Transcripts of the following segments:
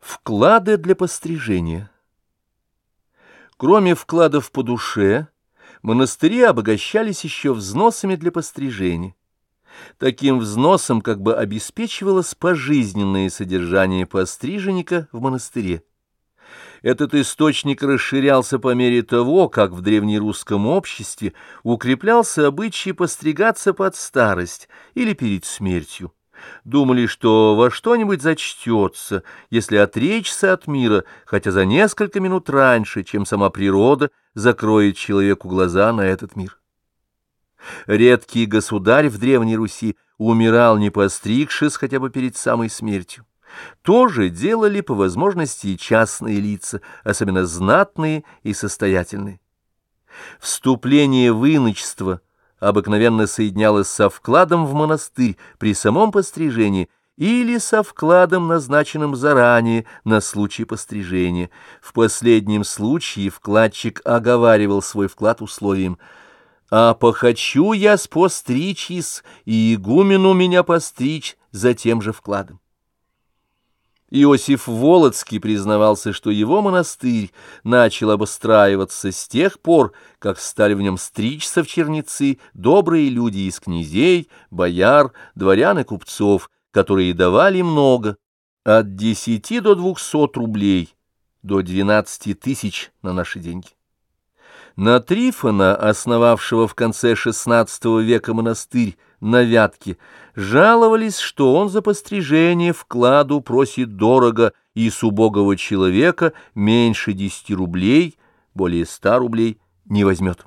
Вклады для пострижения. Кроме вкладов по душе, монастыри обогащались еще взносами для пострижения. Таким взносом как бы обеспечивалось пожизненное содержание постриженника в монастыре. Этот источник расширялся по мере того, как в древнерусском обществе укреплялся обычай постригаться под старость или перед смертью думали, что во что-нибудь зачтется, если отречься от мира, хотя за несколько минут раньше, чем сама природа закроет человеку глаза на этот мир. Редкий государь в Древней Руси умирал не постригшись хотя бы перед самой смертью. То же делали по возможности и частные лица, особенно знатные и состоятельные. Вступление в иночество – обыкновенно соединялось со вкладом в монастырь при самом пострижении или со вкладом, назначенным заранее на случай пострижения. В последнем случае вкладчик оговаривал свой вклад условием «А похочу я спостричись, и игумену меня постричь за тем же вкладом». Иосиф Волоцкий признавался, что его монастырь начал обустраиваться с тех пор, как стали в нем стричься в черницы добрые люди из князей, бояр, дворян и купцов, которые давали много, от десяти до двухсот рублей, до двенадцати тысяч на наши деньги. На Трифона, основавшего в конце XVI века монастырь на Вятке, жаловались, что он за пострижение вкладу просит дорого и с убогого человека меньше десяти рублей, более ста рублей не возьмет.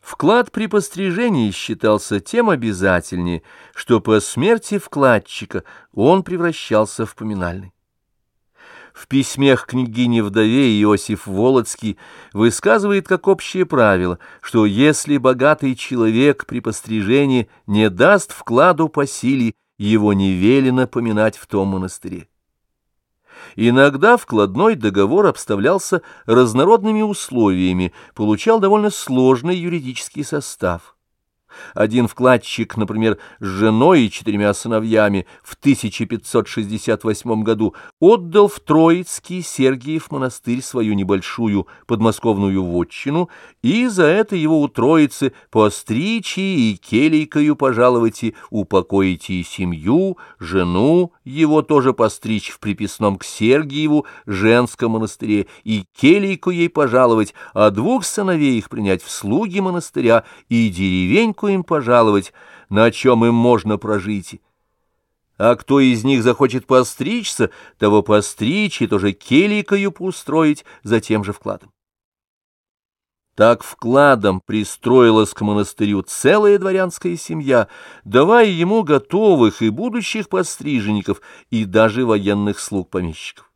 Вклад при пострижении считался тем обязательнее, что по смерти вкладчика он превращался в поминальный. В письмах княгине-вдове Иосиф Волоцкий высказывает как общее правило, что если богатый человек при пострижении не даст вкладу по силе, его не велено поминать в том монастыре. Иногда вкладной договор обставлялся разнородными условиями, получал довольно сложный юридический состав. Один вкладчик, например, с женой и четырьмя сыновьями в 1568 году отдал в Троицкий Сергиев монастырь свою небольшую подмосковную вотчину, и за это его у Троицы постричи и келейкою пожаловайте, упокоите и семью, жену его тоже постричь в приписном к Сергиеву женском монастыре и келейку ей пожаловать, а двух сыновей их принять в слуги монастыря и деревеньку сколько им пожаловать, на чем им можно прожить. А кто из них захочет постричься, того постричь и тоже келикою поустроить за тем же вкладом. Так вкладом пристроилась к монастырю целая дворянская семья, давая ему готовых и будущих постриженников, и даже военных слуг помещиков.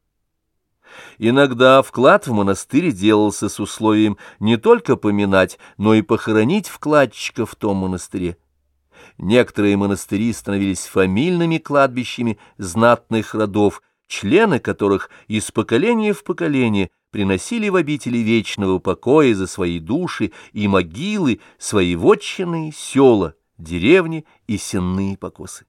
Иногда вклад в монастырь делался с условием не только поминать, но и похоронить вкладчика в том монастыре. Некоторые монастыри становились фамильными кладбищами знатных родов, члены которых из поколения в поколение приносили в обители вечного покоя за свои души и могилы, свои вотчины, села, деревни и сенные покосы.